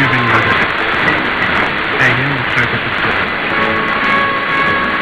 you've been